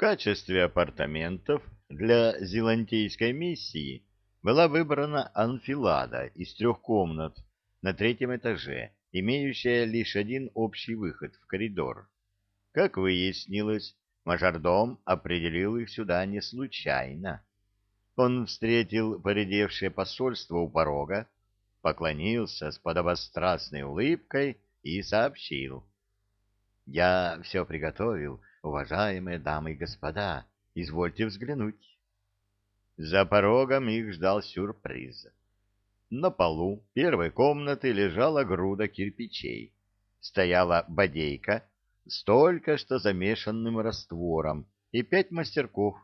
качестве апартаментов для зелантийской миссии была выбрана анфилада из трех комнат на третьем этаже, имеющая лишь один общий выход в коридор. Как выяснилось, мажордом определил их сюда не случайно. Он встретил поредевшее посольство у порога, поклонился с подобострастной улыбкой и сообщил. «Я все приготовил, уважаемые дамы и господа, извольте взглянуть». За порогом их ждал сюрприз. На полу первой комнаты лежала груда кирпичей. Стояла бодейка с только что замешанным раствором и пять мастерков.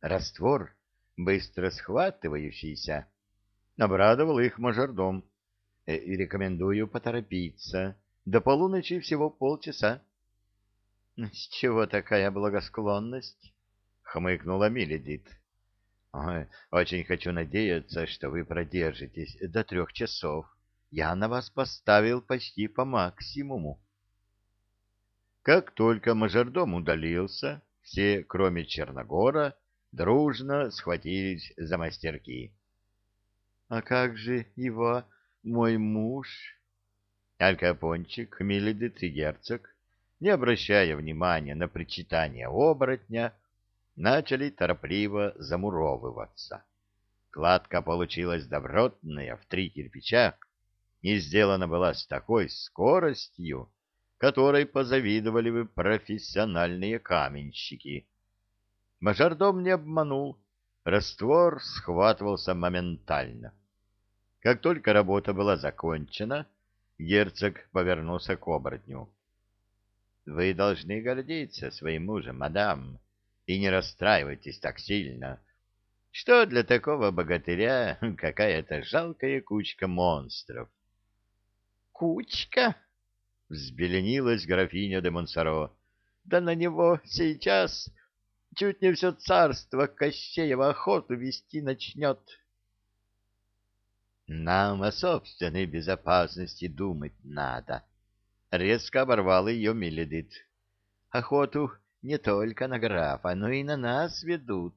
Раствор, быстро схватывающийся, обрадовал их мажордом. Э, рекомендую поторопиться. До полуночи всего полчаса. — С чего такая благосклонность? — хмыкнула Миледит. Очень хочу надеяться, что вы продержитесь до трех часов. Я на вас поставил почти по максимуму. Как только мажордом удалился, все, кроме Черногора, дружно схватились за мастерки. — А как же его, мой муж? Алькапончик, Миледит и герцог, не обращая внимания на причитание оборотня, начали торопливо замуровываться. Кладка получилась добротная, в три кирпича, и сделана была с такой скоростью, которой позавидовали бы профессиональные каменщики. Мажордом не обманул, раствор схватывался моментально. Как только работа была закончена, герцог повернулся к оборотню. — Вы должны гордиться своим мужем, мадам и не расстраивайтесь так сильно. Что для такого богатыря какая-то жалкая кучка монстров? — Кучка? — взбеленилась графиня де Монсоро. — Да на него сейчас чуть не все царство Кощеева охоту вести начнет. — Нам о собственной безопасности думать надо. Резко оборвал ее Меледит. — Охоту не только на графа, но и на нас ведут.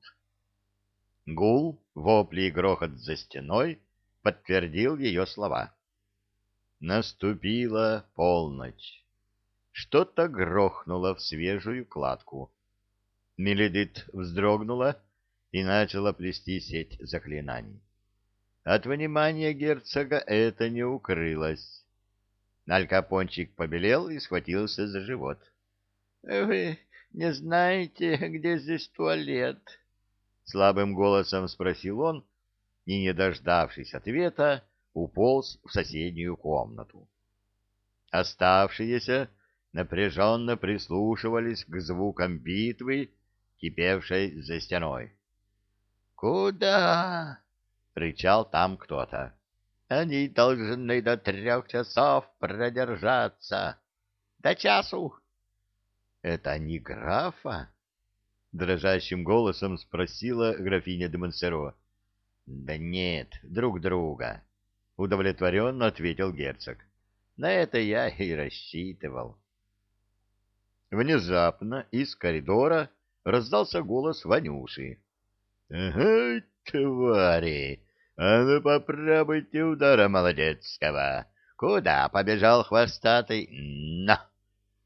Гул, вопли и грохот за стеной подтвердил ее слова. Наступила полночь. Что-то грохнуло в свежую кладку. Меледит вздрогнула и начала плести сеть заклинаний. От внимания герцога это не укрылось. Алькапончик побелел и схватился за живот. — Вы не знаете, где здесь туалет? Слабым голосом спросил он и, не дождавшись ответа, уполз в соседнюю комнату. Оставшиеся напряженно прислушивались к звукам битвы, кипевшей за стеной. «Куда?» — рычал там кто-то. «Они должны до трех часов продержаться. До часу!» Это не графа? Дрожащим голосом спросила графиня де Монсеро. Да нет, друг друга, удовлетворенно ответил герцог. На это я и рассчитывал. Внезапно из коридора раздался голос Ванюши. — Ага, твари! А ну попробуйте удара молодецкого! Куда побежал хвостатый? На!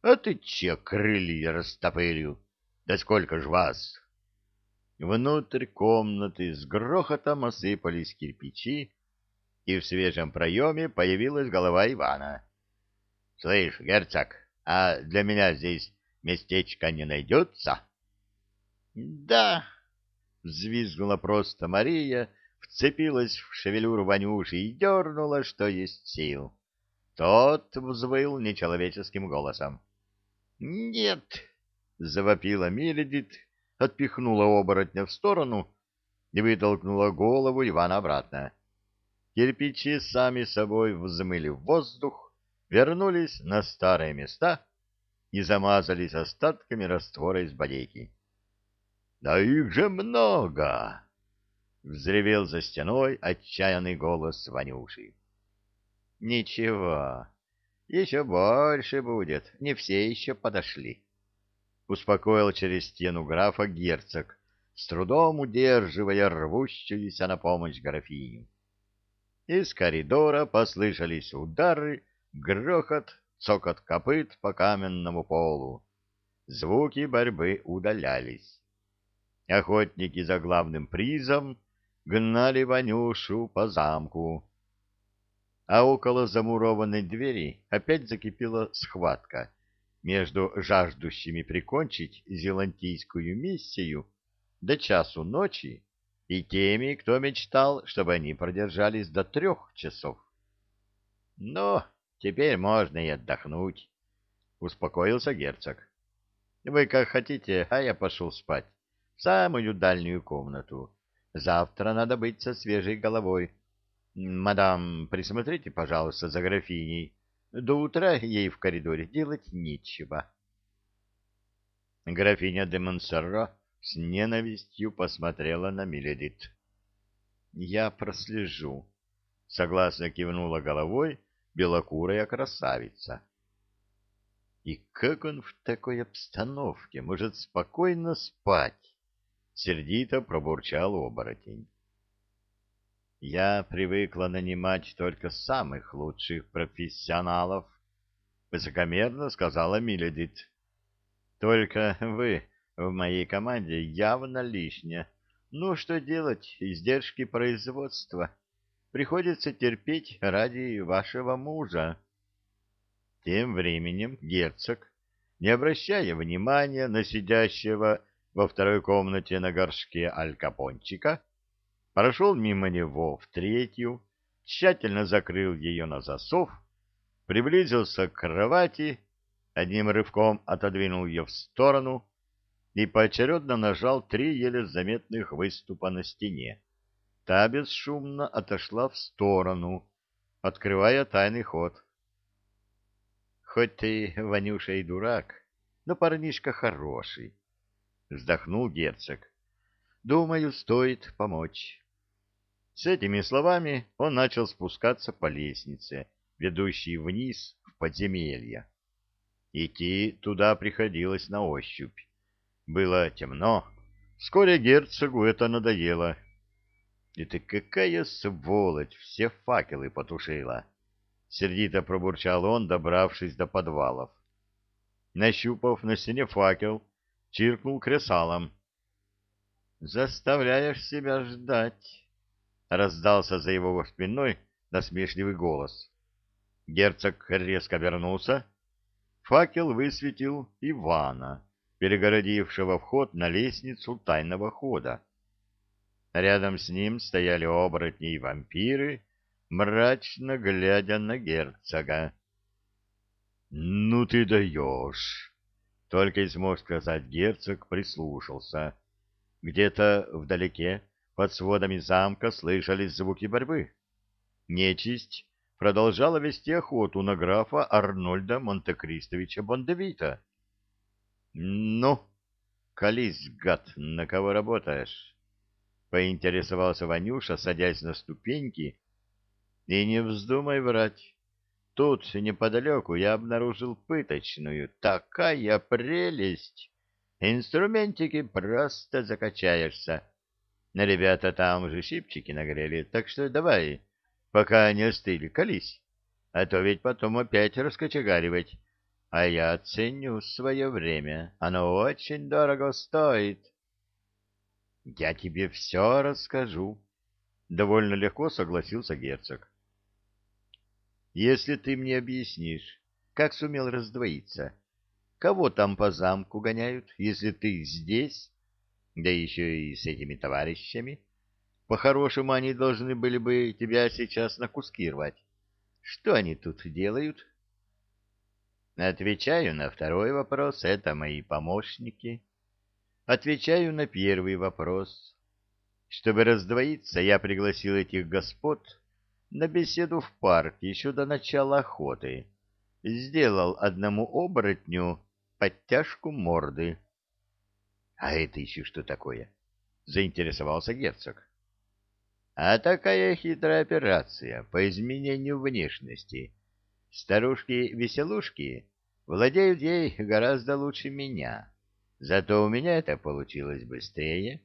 А ты че крылья растопырил? Да сколько ж вас? Внутрь комнаты с грохотом осыпались кирпичи, и в свежем проеме появилась голова Ивана. — Слышь, герцог, а для меня здесь местечко не найдется? — Да, — взвизгнула просто Мария, вцепилась в шевелюру Ванюши и дернула, что есть сил. Тот взвыл нечеловеческим голосом. «Нет!» — завопила Меледит, отпихнула оборотня в сторону и вытолкнула голову Ивана обратно. Кирпичи сами собой взмыли в воздух, вернулись на старые места и замазались остатками раствора из бодейки. «Да их же много!» — взревел за стеной отчаянный голос Ванюши. «Ничего, еще больше будет, не все еще подошли. — успокоил через стену графа герцог, с трудом удерживая рвущуюся на помощь графиню. Из коридора послышались удары, грохот, цокот копыт по каменному полу. Звуки борьбы удалялись. Охотники за главным призом гнали Ванюшу по замку. А около замурованной двери опять закипела схватка между жаждущими прикончить зелантийскую миссию до часу ночи и теми, кто мечтал, чтобы они продержались до трех часов. — Ну, теперь можно и отдохнуть, — успокоился герцог. — Вы как хотите, а я пошел спать в самую дальнюю комнату. Завтра надо быть со свежей головой. Мадам, присмотрите, пожалуйста, за графиней. До утра ей в коридоре делать нечего. Графиня де Монсерро с ненавистью посмотрела на Миледит. «Я прослежу», — согласно кивнула головой белокурая красавица. «И как он в такой обстановке может спокойно спать?» — сердито пробурчал оборотень. «Я привыкла нанимать только самых лучших профессионалов», — высокомерно сказала Миледит. «Только вы в моей команде явно лишняя. Ну, что делать, издержки производства. Приходится терпеть ради вашего мужа. Тем временем герцог, не обращая внимания на сидящего во второй комнате на горшке алькапончика, прошел мимо него в третью, тщательно закрыл ее на засов, приблизился к кровати, одним рывком отодвинул ее в сторону и поочередно нажал три еле заметных выступа на стене. Та бесшумно отошла в сторону, открывая тайный ход. «Хоть ты, Ванюша, и дурак, но парнишка хороший», — вздохнул герцог. «Думаю, стоит помочь». С этими словами он начал спускаться по лестнице, ведущей вниз в подземелье. Идти туда приходилось на ощупь. Было темно. Вскоре герцогу это надоело. «Это какая сволочь! Все факелы потушила!» Сердито пробурчал он, добравшись до подвалов. Нащупав на стене факел, чиркнул кресалом. «Заставляешь себя ждать!» — раздался за его спиной насмешливый голос. Герцог резко вернулся. Факел высветил Ивана перегородившего вход на лестницу тайного хода. Рядом с ним стояли оборотни и вампиры, мрачно глядя на герцога. — Ну ты даешь! — только и смог сказать герцог, прислушался. Где-то вдалеке, под сводами замка, слышались звуки борьбы. Нечисть продолжала вести охоту на графа Арнольда Монте-Кристовича Бондевита. «Ну, колись, гад, на кого работаешь?» — поинтересовался Ванюша, садясь на ступеньки. «И не вздумай врать. Тут, неподалеку, я обнаружил пыточную. Такая прелесть! Инструментики просто закачаешься. На ребята там уже щипчики нагрели, так что давай, пока не остыли, колись. А то ведь потом опять раскочегаривать» а я ценю свое время. Оно очень дорого стоит. Я тебе все расскажу. Довольно легко согласился герцог. Если ты мне объяснишь, как сумел раздвоиться, кого там по замку гоняют, если ты здесь, да еще и с этими товарищами, по-хорошему они должны были бы тебя сейчас на куски рвать. Что они тут делают? — Отвечаю на второй вопрос, это мои помощники. Отвечаю на первый вопрос. Чтобы раздвоиться, я пригласил этих господ на беседу в парк еще до начала охоты. Сделал одному оборотню подтяжку морды. — А это еще что такое? — заинтересовался герцог. — А такая хитрая операция по изменению внешности — Старушки-веселушки владеют ей гораздо лучше меня. Зато у меня это получилось быстрее.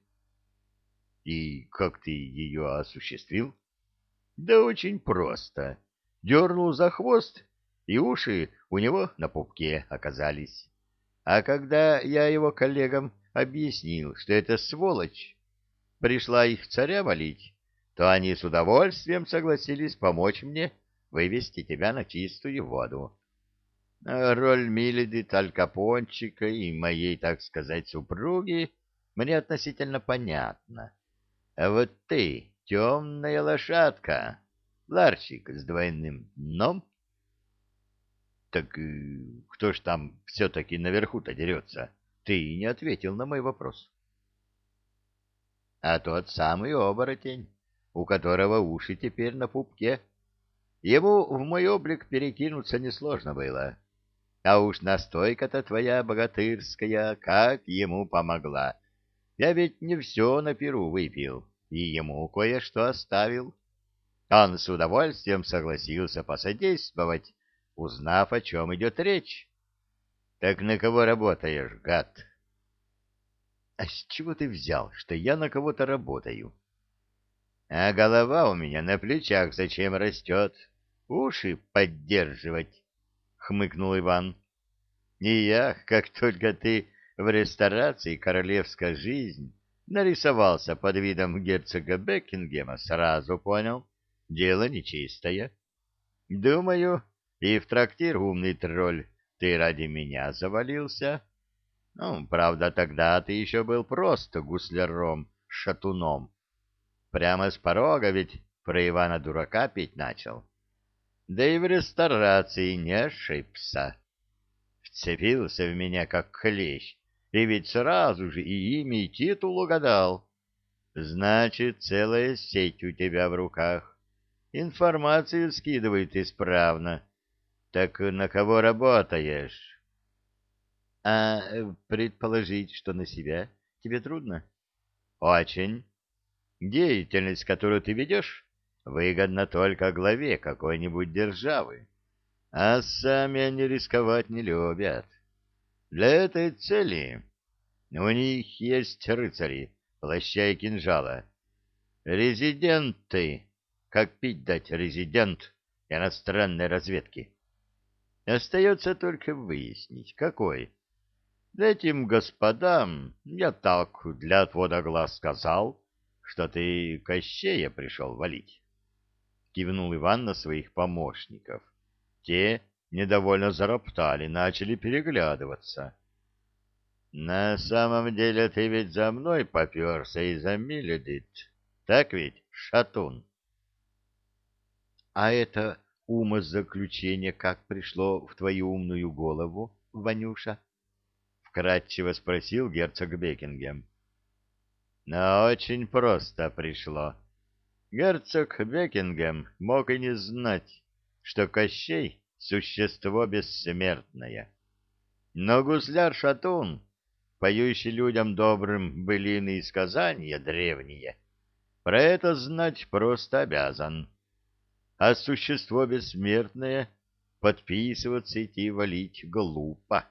И как ты ее осуществил? Да очень просто. Дернул за хвост, и уши у него на пупке оказались. А когда я его коллегам объяснил, что это сволочь, пришла их царя молить, то они с удовольствием согласились помочь мне вывести тебя на чистую воду. Роль Миледи Талькапончика и моей, так сказать, супруги мне относительно понятна. А вот ты, темная лошадка, ларчик с двойным дном. Так э, кто ж там все-таки наверху-то дерется? Ты не ответил на мой вопрос. А тот самый оборотень, у которого уши теперь на пупке. Ему в мой облик перекинуться несложно было. А уж настойка-то твоя богатырская, как ему помогла. Я ведь не все на перу выпил, и ему кое-что оставил. Он с удовольствием согласился посодействовать, узнав, о чем идет речь. Так на кого работаешь, гад? А с чего ты взял, что я на кого-то работаю? А голова у меня на плечах зачем растет? Уши поддерживать хмыкнул Иван. И я, как только ты в ресторации «Королевская жизнь» нарисовался под видом герцога Бекингема, сразу понял, дело нечистое. Думаю, и в трактир умный тролль ты ради меня завалился. Ну, правда, тогда ты еще был просто гусляром-шатуном. Прямо с порога ведь про Ивана-дурака петь начал да и в ресторации не ошибся. Вцепился в меня, как клещ, и ведь сразу же и имя, и титул угадал. Значит, целая сеть у тебя в руках. Информацию скидывает исправно. Так на кого работаешь? А предположить, что на себя, тебе трудно? Очень. Деятельность, которую ты ведешь, выгодно только главе какой-нибудь державы, а сами они рисковать не любят. Для этой цели у них есть рыцари, плаща и кинжала. Резиденты, как пить дать резидент иностранной разведки. Остается только выяснить, какой. Этим господам я так для отвода глаз сказал, что ты Кощея пришел валить. — кивнул Иван на своих помощников. Те недовольно зароптали, начали переглядываться. — На самом деле ты ведь за мной поперся и за Миледит, так ведь, шатун? — А это умозаключение как пришло в твою умную голову, Ванюша? — вкратчиво спросил герцог Бекингем. — Но очень просто пришло, Герцог Бекингем мог и не знать, что Кощей — существо бессмертное. Но гусляр-шатун, поющий людям добрым былины и сказания древние, про это знать просто обязан. А существо бессмертное подписываться идти валить глупо.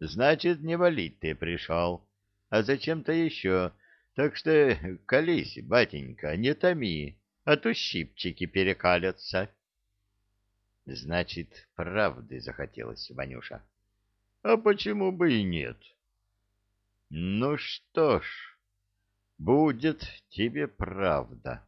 Значит, не валить ты пришел, а зачем-то еще так что колись, батенька, не томи, а то щипчики перекалятся. Значит, правды захотелось, Ванюша. А почему бы и нет? Ну что ж, будет тебе правда.